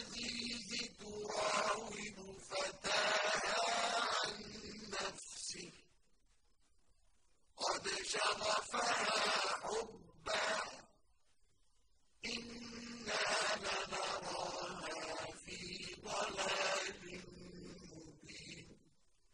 الْعَزِيزِ تُرَاوِدُ فَتَاهَا عَن نَّفْسِهِ. قَدْ شَغَفَهَا